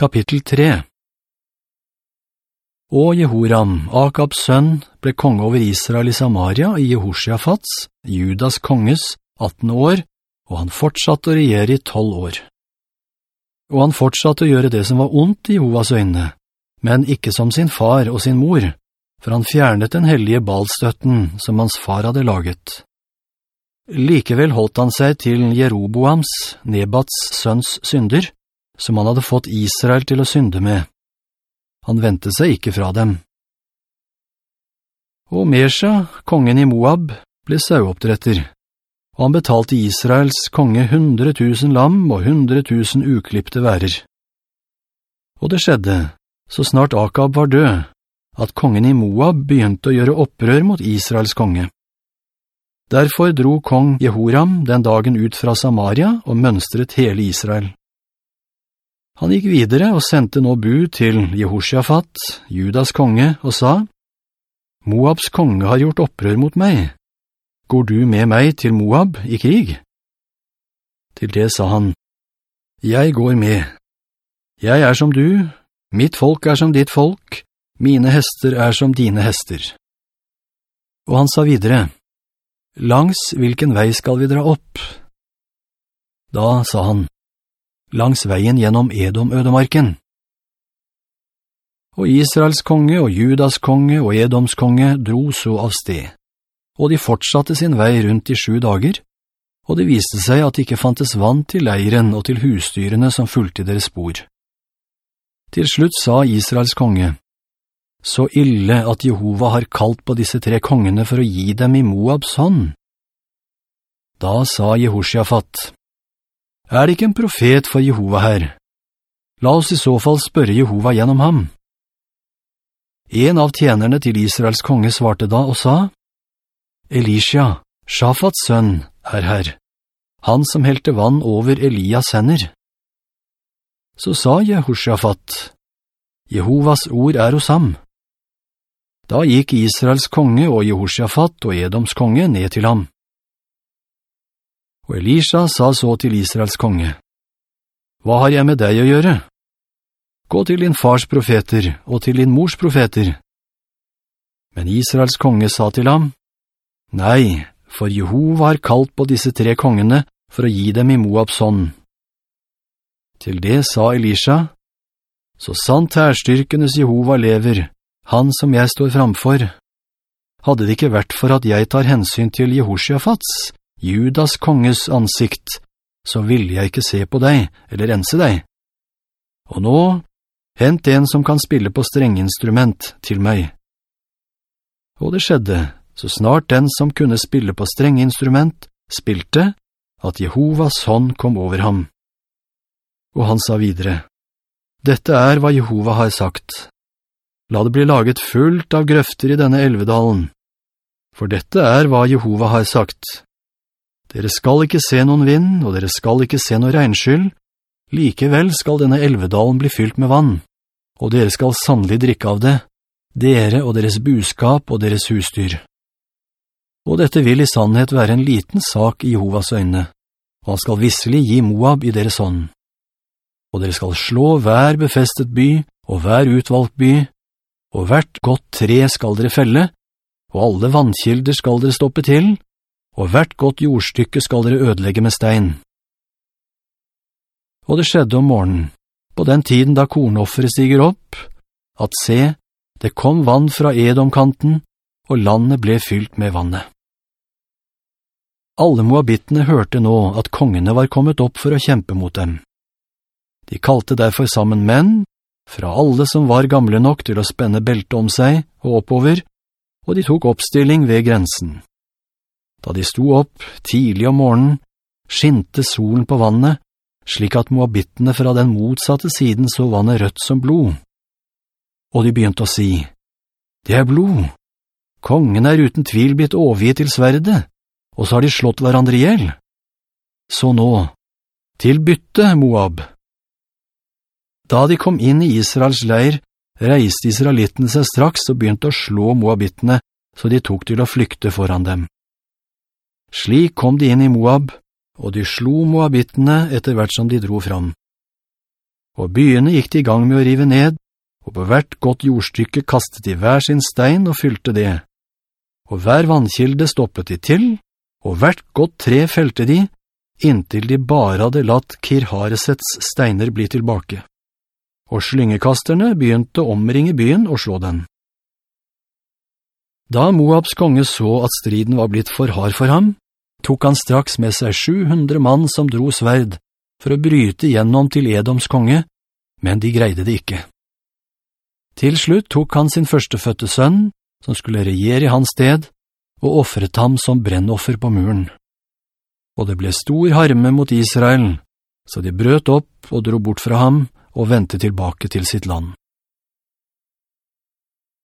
Kapittel 3 Og Jehoram, Akabs sønn, ble konge over Israel i Samaria i Jehoshaphat, Judas konges, 18 år, og han fortsatte å regjere i 12 år. Og han fortsatte å gjøre det som var ondt i Jehovas øyne, men ikke som sin far og sin mor, for han fjernet den hellige balstøtten som hans far hadde laget. Likevel holdt han seg til Jeroboams, Nebats sønns synder, som han hadde fått Israel til å synde med. Han ventet seg ikke fra dem. Og Mesha, kongen i Moab, ble sauoppdretter, og han betalte Israels konge hundre tusen lam og hundre tusen uklippte værer. Og det skjedde, så snart Akab var død, at kongen i Moab begynte å gjøre opprør mot Israels konge. Derfor dro kong Jehoram den dagen ut fra Samaria og mønstret hele Israel. Han gikk videre og sendte nå bud til Jehoshaphat, Judas konge, og sa, «Moabs konge har gjort opprør mot meg. Går du med meg til Moab i krig?» Til det sa han, «Jeg går med. Jeg er som du, mitt folk er som ditt folk, mine hester er som dine hester.» Og han sa videre, «Langs hvilken vei skal vi dra opp?» Da sa han, langs veien gjennom Edom-ødemarken. Og Israels konge og Judas konge og Edoms konge dro så av sted, og de fortsatte sin vei rundt i sju dager, og det viste seg at det ikke fantes vann til leiren og til husdyrene som fulgte deres spor. Til slutt sa Israels konge, «Så ille at Jehova har kalt på disse tre kongene for å gi dem i Moabs hånd.» Da sa Jehoshaphat, er det ikke en profet for Jehova her? La oss i så fall spørre Jehova gjennom ham. En av tjenerne til Israels konge svarte da og sa, Elisha, Shafats sønn, er her, han som helte vann over Elias hender. Så sa Jehoshaphat, Jehovas ord er hos ham. Da gikk Israels konge og Jehoshaphat og Edoms konge ned til ham. Og Elisha sa så til Israels konge, «Hva har jeg med deg å gjøre? Gå til din fars profeter og til din mors profeter.» Men Israels konge sa til ham, «Nei, for Jehova har kalt på disse tre kongene for å gi dem i Moabs hånd.» Til det sa Elisha, «Så sant herstyrkenes Jehova lever, han som jeg står framfor, hadde det ikke vært for at jeg tar hensyn til Jehoshafats, Judas konges ansikt, så vil jeg ikke se på deg, eller rense deg. Og nå, hent en som kan spille på strenginstrument til meg. Og det skjedde, så snart den som kunne spille på strenginstrument, spilte, at Jehovas hånd kom over ham. Og han sa videre, «Dette er hva Jehova har sagt. La det bli laget fullt av grøfter i denne elvedalen. For dette er hva Jehova har sagt. Dere skal ikke se noen vind, og dere skal ikke se noen regnskyld. Likevel skal denne elvedalen bli fylt med vann, og dere skal sannelig drikke av det, dere og deres buskap og deres husdyr. Og dette vil i sannhet være en liten sak i Jehovas øyne, og han skal visselig gi Moab i deres hånd. Og dere skal slå hver befestet by og hver utvalgt by, og hvert godt tre skal dere felle, og alle vannkilder skal dere stoppe til, og hvert godt jordstykke skal dere ødelegge med stein. Og det skjedde om morgenen, på den tiden da kornoffere stiger opp, at se, det kom vann fra Edomkanten, og landet ble fylt med vannet. Alle moabittene hørte nå at kongene var kommet opp for å kjempe mot dem. De kalte derfor sammen menn, fra alle som var gamle nok til å spenne belte om seg og oppover, og de tok oppstilling ved grensen. Da de sto opp tidlig om morgenen, skinte solen på vannet, slik at moabittene fra den motsatte siden så vannet rødt som blod. Og de begynte å si, «Det er blod! Kongen er uten tvil blitt overgitt til sverdet, og så har de slått hverandre ihjel. Så nå, til bytte, Moab!» Da de kom inn i Israels leir, reiste israelittene seg straks og begynte å slå moabittene, så de tok til å flykte foran dem. Slik kom de inn i Moab, og de slo moabittene etter hvert som de dro fram. og byene gikk de i gang med å rive ned, og på hvert godt jordstykke kastet de hver sin stein og fylte det. Og hver vannkilde stoppet de til, og hvert godt tre felte de, inntil de bare hadde latt Kirharesets steiner bli tilbake. Og slyngekasterne begynte å omringe byen og slå den. Da Moabs konge så at striden var blitt for hard for ham, tok han straks med seg 700 mann som dro sverd, for å bryte gjennom til Edoms konge, men de greide det ikke. Til slutt tok han sin førsteføtte sønn, som skulle regjere i hans sted, og offret ham som brennoffer på muren. Og det ble stor harme mot Israel, så de brøt opp og dro bort fra ham og ventet tilbake til sitt land.